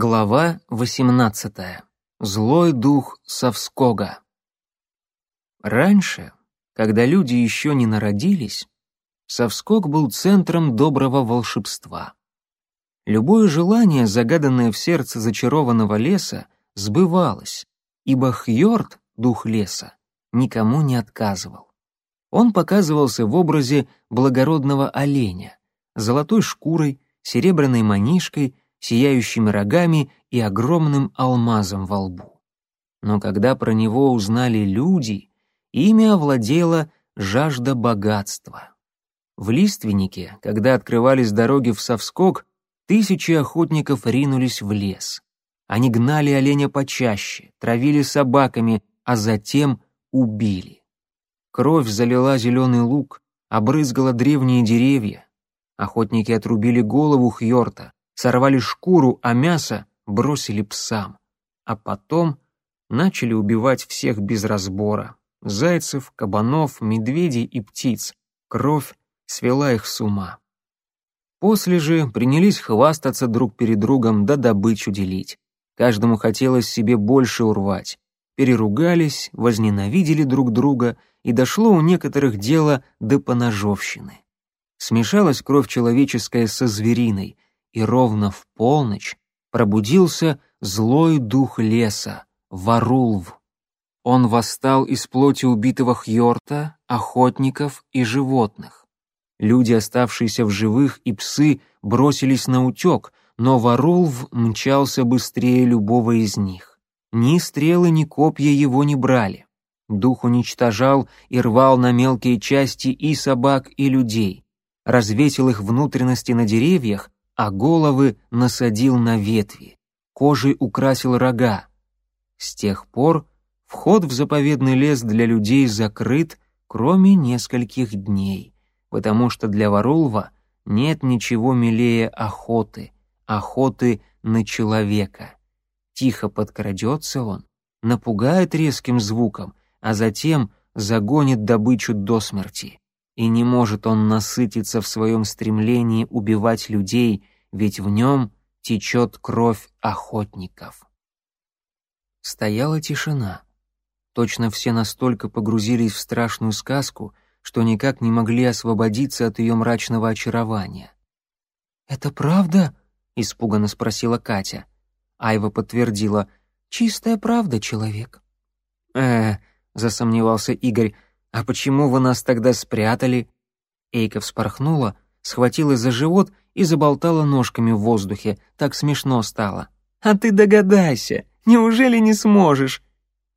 Глава 18. Злой дух Совскога. Раньше, когда люди еще не народились, Совског был центром доброго волшебства. Любое желание, загаданное в сердце зачарованного леса, сбывалось, ибо Хьорд, дух леса, никому не отказывал. Он показывался в образе благородного оленя, золотой шкурой, серебряной манишкой — сияющими рогами и огромным алмазом во лбу. Но когда про него узнали люди, ими овладела жажда богатства. В лиственнике, когда открывались дороги в Совскок, тысячи охотников ринулись в лес. Они гнали оленя почаще, травили собаками, а затем убили. Кровь залила зеленый луг, обрызгала древние деревья. Охотники отрубили голову Хьорта, сорвали шкуру, а мясо бросили псам. А потом начали убивать всех без разбора. Зайцев, кабанов, медведей и птиц. Кровь свела их с ума. После же принялись хвастаться друг перед другом да добычу делить. Каждому хотелось себе больше урвать. Переругались, возненавидели друг друга, и дошло у некоторых дело до поножовщины. Смешалась кровь человеческая со звериной — и ровно в полночь пробудился злой дух леса, Варулв. Он восстал из плоти убитого Хьорта, охотников и животных. Люди, оставшиеся в живых, и псы бросились на утек, но Варулв мчался быстрее любого из них. Ни стрелы, ни копья его не брали. Дух уничтожал и рвал на мелкие части и собак, и людей. Развесил их внутренности на деревьях, а головы насадил на ветви, кожей украсил рога. С тех пор вход в заповедный лес для людей закрыт, кроме нескольких дней, потому что для Варулва нет ничего милее охоты, охоты на человека. Тихо подкрадется он, напугает резким звуком, а затем загонит добычу до смерти и не может он насытиться в своем стремлении убивать людей, ведь в нем течет кровь охотников. Стояла тишина. Точно все настолько погрузились в страшную сказку, что никак не могли освободиться от ее мрачного очарования. «Это правда?» — испуганно спросила Катя. Айва подтвердила. «Чистая правда, человек». «Э-э», засомневался Игорь, «А почему вы нас тогда спрятали?» Эйка вспорхнула, схватилась за живот и заболтала ножками в воздухе, так смешно стало. «А ты догадайся, неужели не сможешь?»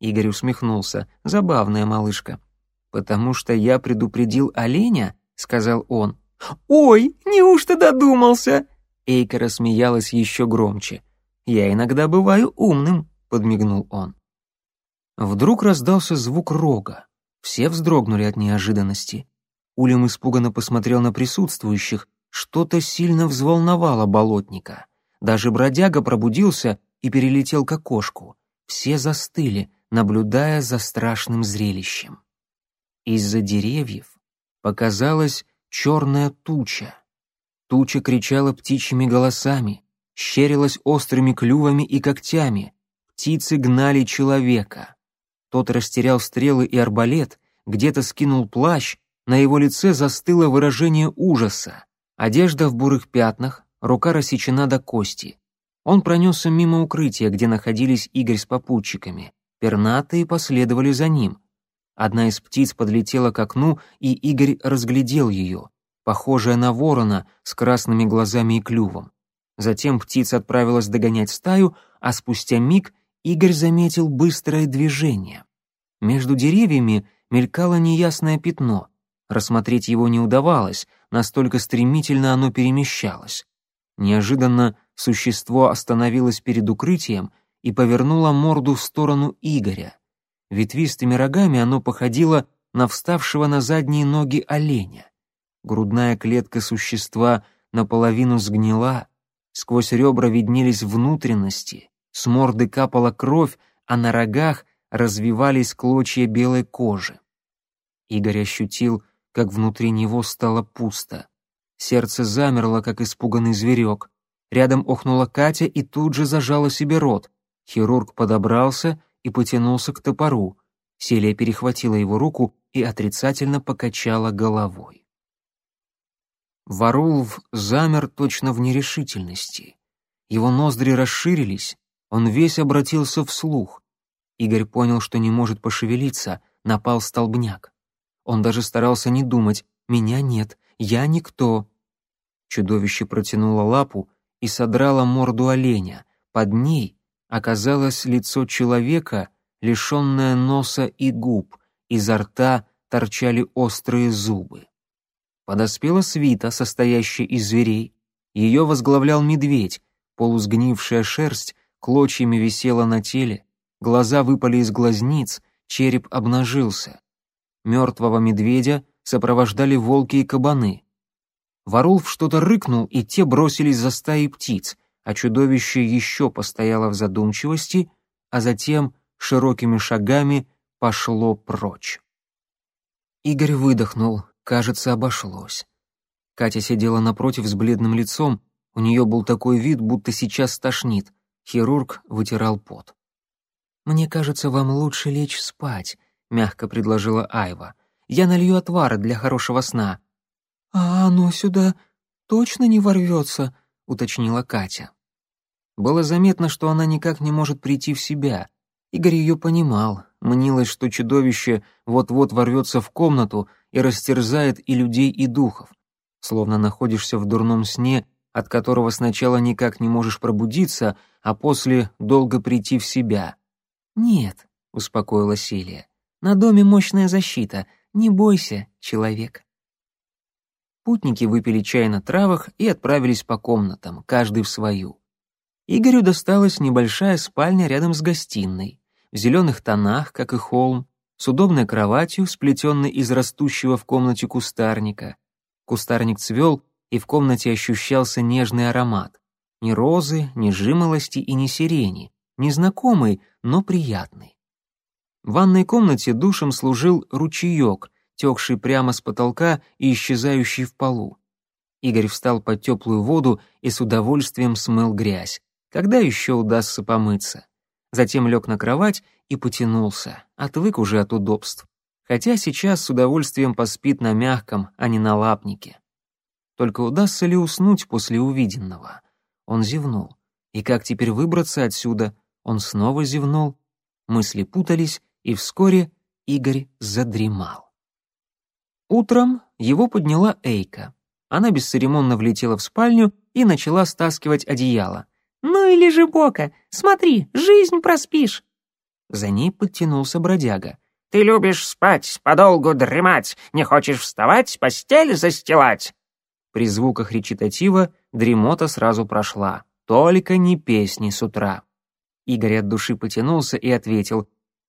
Игорь усмехнулся, забавная малышка. «Потому что я предупредил оленя», — сказал он. «Ой, неужто додумался?» Эйка рассмеялась еще громче. «Я иногда бываю умным», — подмигнул он. Вдруг раздался звук рога. Все вздрогнули от неожиданности. Улем испуганно посмотрел на присутствующих. Что-то сильно взволновало болотника. Даже бродяга пробудился и перелетел к окошку. Все застыли, наблюдая за страшным зрелищем. Из-за деревьев показалась черная туча. Туча кричала птичьими голосами, щерилась острыми клювами и когтями. Птицы гнали человека. Тот растерял стрелы и арбалет, где-то скинул плащ, на его лице застыло выражение ужаса. Одежда в бурых пятнах, рука рассечена до кости. Он пронесся мимо укрытия, где находились Игорь с попутчиками. Пернатые последовали за ним. Одна из птиц подлетела к окну, и Игорь разглядел ее, похожая на ворона с красными глазами и клювом. Затем птица отправилась догонять стаю, а спустя миг Игорь заметил быстрое движение. Между деревьями мелькало неясное пятно. Рассмотреть его не удавалось, настолько стремительно оно перемещалось. Неожиданно существо остановилось перед укрытием и повернуло морду в сторону Игоря. Ветвистыми рогами оно походило на вставшего на задние ноги оленя. Грудная клетка существа наполовину сгнила, сквозь ребра виднелись внутренности, с морды капала кровь, а на рогах развивались клочья белой кожи. Игорь ощутил, как внутри него стало пусто. Сердце замерло, как испуганный зверек. Рядом охнула Катя и тут же зажала себе рот. Хирург подобрался и потянулся к топору. Селия перехватила его руку и отрицательно покачала головой. Варулв замер точно в нерешительности. Его ноздри расширились, он весь обратился вслух. Игорь понял, что не может пошевелиться, напал столбняк. Он даже старался не думать «меня нет, я никто». Чудовище протянуло лапу и содрало морду оленя. Под ней оказалось лицо человека, лишенное носа и губ, изо рта торчали острые зубы. Подоспела свита, состоящая из зверей. Ее возглавлял медведь, полусгнившая шерсть клочьями висела на теле, глаза выпали из глазниц, череп обнажился. Мертвого медведя сопровождали волки и кабаны. Варулф что-то рыкнул, и те бросились за стаей птиц, а чудовище еще постояло в задумчивости, а затем широкими шагами пошло прочь. Игорь выдохнул, кажется, обошлось. Катя сидела напротив с бледным лицом, у нее был такой вид, будто сейчас стошнит. Хирург вытирал пот. «Мне кажется, вам лучше лечь спать», — мягко предложила Айва. «Я налью отвара для хорошего сна». «А оно сюда точно не ворвется?» — уточнила Катя. Было заметно, что она никак не может прийти в себя. Игорь ее понимал, мнилось, что чудовище вот-вот ворвется в комнату и растерзает и людей, и духов. Словно находишься в дурном сне, от которого сначала никак не можешь пробудиться, а после долго прийти в себя. «Нет», — успокоила Силия, — «на доме мощная защита, не бойся, человек». Путники выпили чай на травах и отправились по комнатам, каждый в свою. Игорю досталась небольшая спальня рядом с гостиной, в зеленых тонах, как и холм, с удобной кроватью, сплетенной из растущего в комнате кустарника. Кустарник цвел, и в комнате ощущался нежный аромат. Ни розы, ни жимолости и ни сирени. Незнакомый, но приятный. В ванной комнате душем служил ручеек, текший прямо с потолка и исчезающий в полу. Игорь встал под теплую воду и с удовольствием смыл грязь. Когда еще удастся помыться? Затем лег на кровать и потянулся, отвык уже от удобств. Хотя сейчас с удовольствием поспит на мягком, а не на лапнике. Только удастся ли уснуть после увиденного? Он зевнул. И как теперь выбраться отсюда? Он снова зевнул. Мысли путались, и вскоре Игорь задремал. Утром его подняла Эйка. Она бесцеремонно влетела в спальню и начала стаскивать одеяло. «Ну или же бока, смотри, жизнь проспишь!» За ней подтянулся бродяга. «Ты любишь спать, подолгу дремать, не хочешь вставать, постель застилать!» При звуках речитатива дремота сразу прошла. Только не песни с утра. Игорь от души потянулся и ответил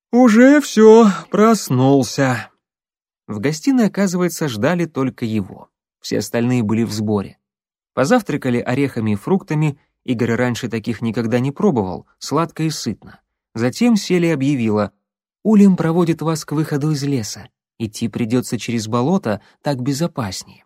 «Уже все, проснулся». В гостиной, оказывается, ждали только его. Все остальные были в сборе. Позавтракали орехами и фруктами, Игорь раньше таких никогда не пробовал, сладко и сытно. Затем сели объявила «Улим проводит вас к выходу из леса. Идти придется через болото, так безопаснее».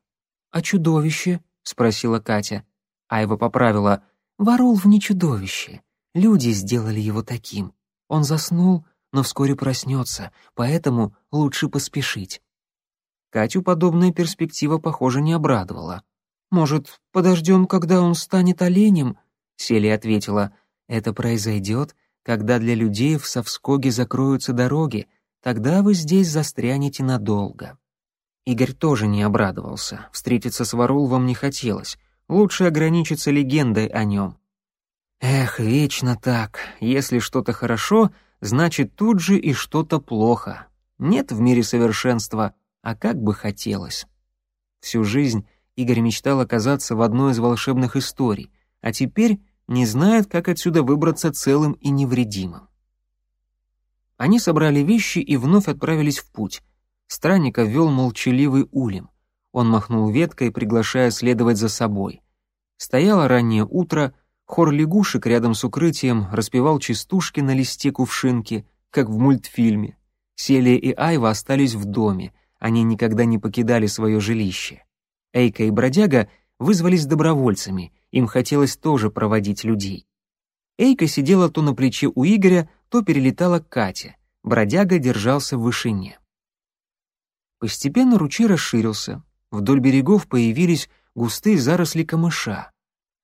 «А чудовище?» — спросила Катя. Айва поправила «Варулв не чудовище. Люди сделали его таким. Он заснул, но вскоре проснется, поэтому лучше поспешить». Катю подобная перспектива, похоже, не обрадовала. «Может, подождем, когда он станет оленем?» Селия ответила, «Это произойдет, когда для людей в Совскоге закроются дороги, тогда вы здесь застрянете надолго». Игорь тоже не обрадовался, встретиться с Варулвом не хотелось, лучше ограничиться легендой о нем. Эх, вечно так, если что-то хорошо, значит тут же и что-то плохо. Нет в мире совершенства, а как бы хотелось. Всю жизнь Игорь мечтал оказаться в одной из волшебных историй, а теперь не знает, как отсюда выбраться целым и невредимым. Они собрали вещи и вновь отправились в путь. Странника вел молчаливый улем. Он махнул веткой, приглашая следовать за собой. Стояло раннее утро, хор лягушек рядом с укрытием распевал частушки на листе кувшинки, как в мультфильме. Селия и Айва остались в доме — они никогда не покидали свое жилище. Эйка и бродяга вызвались добровольцами, Им хотелось тоже проводить людей. Эйка сидела то на плече у Игоря, то перелетала к Кате. Бродяга держался в вышине. Постепенно ручей расширился. Вдоль берегов появились густые заросли камыша.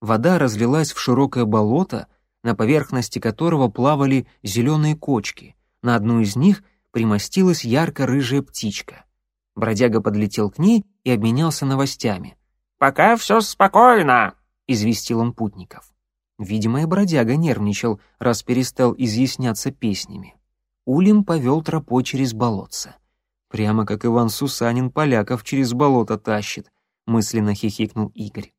Вода разлилась в широкое болото, на поверхности которого плавали зеленые кочки. На одну из них примостилась ярко-рыжая птичка. Бродяга подлетел к ней и обменялся новостями. «Пока все спокойно», — известил он путников. Видимо, и бродяга нервничал, раз перестал изъясняться песнями. Улим повел тропой через болотце. Прямо как Иван Сусанин поляков через болото тащит, мысленно хихикнул Игорь.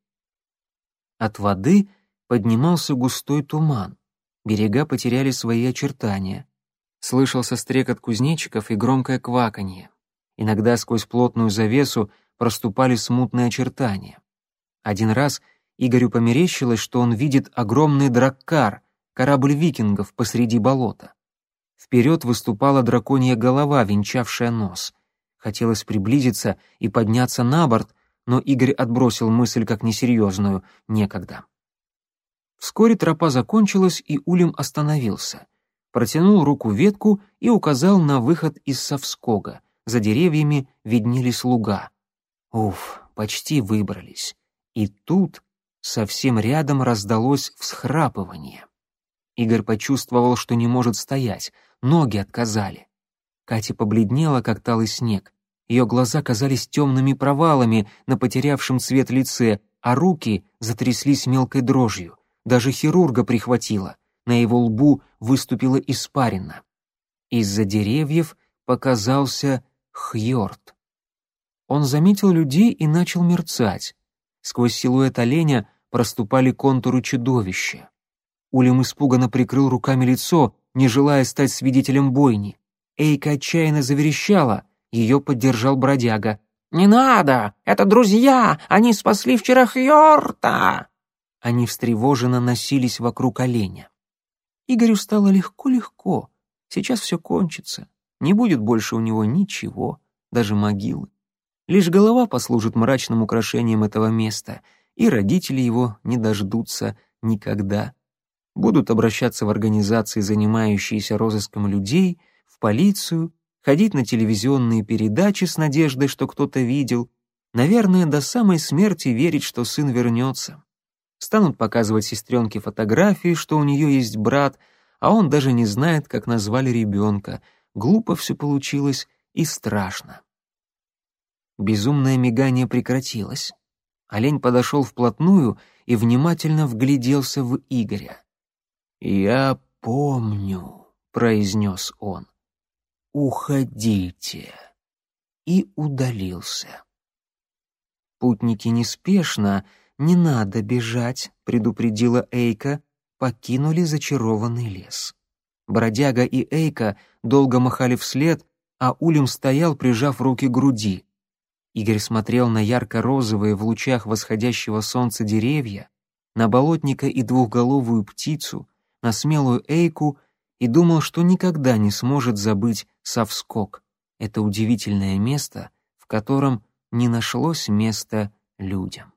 От воды поднимался густой туман. Берега потеряли свои очертания. Слышался стрекот кузнечиков и громкое кваканье. Иногда сквозь плотную завесу проступали смутные очертания. Один раз Игорю померещилось, что он видит огромный драккар, корабль викингов посреди болота. Вперед выступала драконья голова, венчавшая нос. Хотелось приблизиться и подняться на борт, но Игорь отбросил мысль как несерьезную, некогда. Вскоре тропа закончилась, и Улем остановился. Протянул руку ветку и указал на выход из Совскога. За деревьями виднелись луга. Уф, почти выбрались. И тут совсем рядом раздалось всхрапывание. Игорь почувствовал, что не может стоять, ноги отказали. Катя побледнела, как талый снег. Ее глаза казались темными провалами на потерявшем цвет лице, а руки затряслись мелкой дрожью. Даже хирурга прихватило. На его лбу выступила испарина. Из-за деревьев показался Хьорд. Он заметил людей и начал мерцать. Сквозь силуэт оленя проступали контуры чудовища. Улем испуганно прикрыл руками лицо, не желая стать свидетелем бойни. Эйка отчаянно заверещала, ее поддержал бродяга. «Не надо! Это друзья! Они спасли вчера Хьорта!» Они встревоженно носились вокруг оленя. Игорю стало легко-легко. Сейчас все кончится. Не будет больше у него ничего, даже могилы. Лишь голова послужит мрачным украшением этого места, и родители его не дождутся никогда будут обращаться в организации, занимающиеся розыском людей, в полицию, ходить на телевизионные передачи с надеждой, что кто-то видел, наверное, до самой смерти верить, что сын вернется. Станут показывать сестренке фотографии, что у нее есть брат, а он даже не знает, как назвали ребенка. Глупо все получилось и страшно. Безумное мигание прекратилось. Олень подошел вплотную и внимательно вгляделся в Игоря. «Я помню», — произнес он. «Уходите». И удалился. Путники неспешно, не надо бежать, предупредила Эйка, покинули зачарованный лес. Бродяга и Эйка долго махали вслед, а Улем стоял, прижав руки к груди. Игорь смотрел на ярко-розовые в лучах восходящего солнца деревья, на болотника и двухголовую птицу, на смелую Эйку и думал, что никогда не сможет забыть Совскок, это удивительное место, в котором не нашлось места людям.